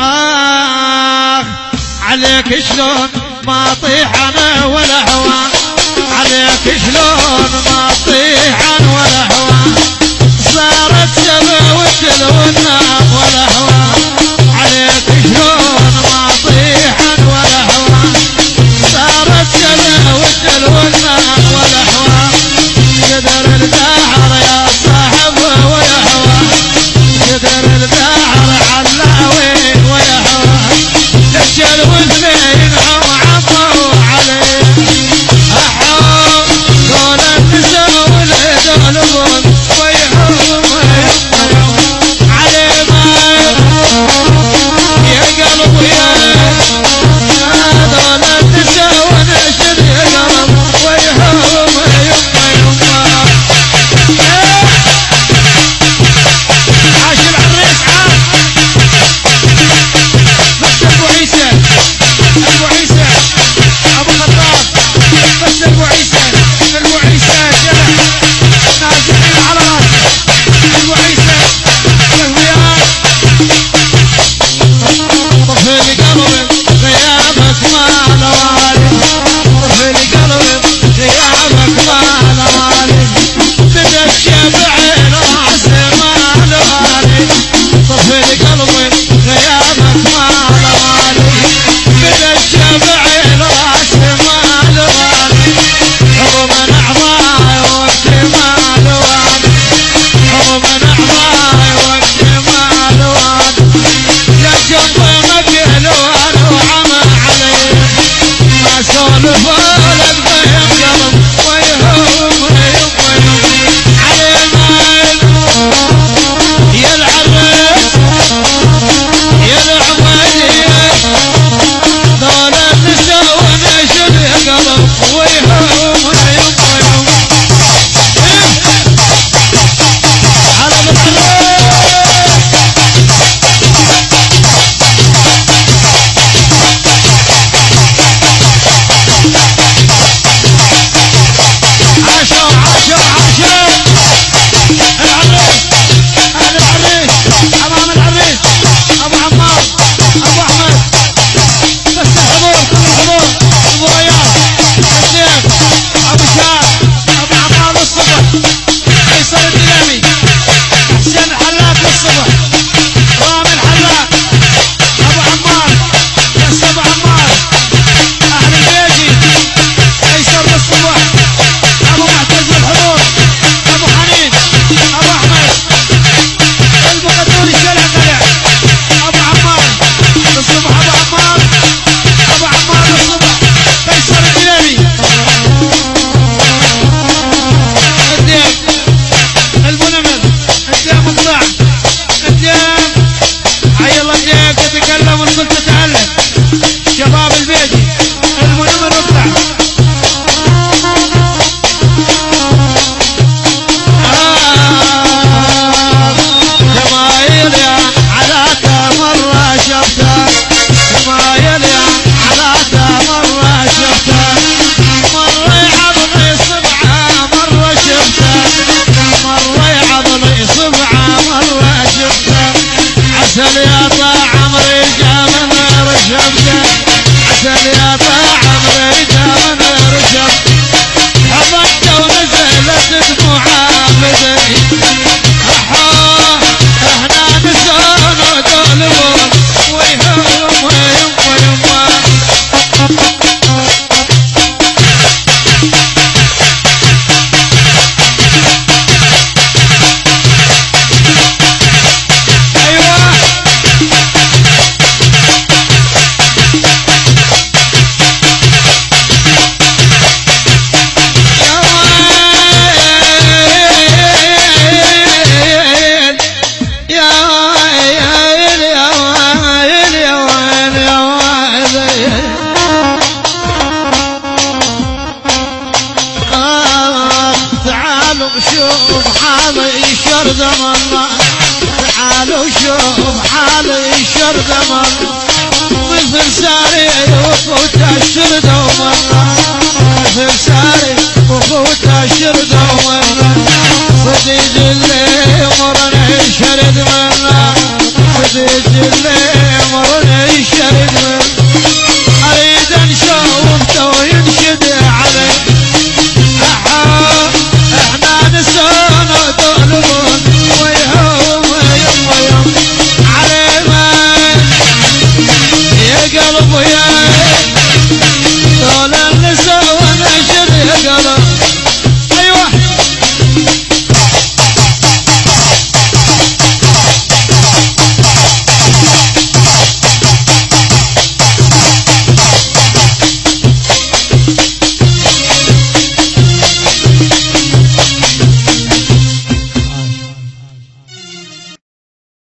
آخ عليك شلون ما طيح أنا ولا هوا عليك شلون ما طيح أنا ولا هوا Cada será شوف حالي شر زمان تعالوا شوف حالي شر زمان مثل ساري وفوت الشرد مرة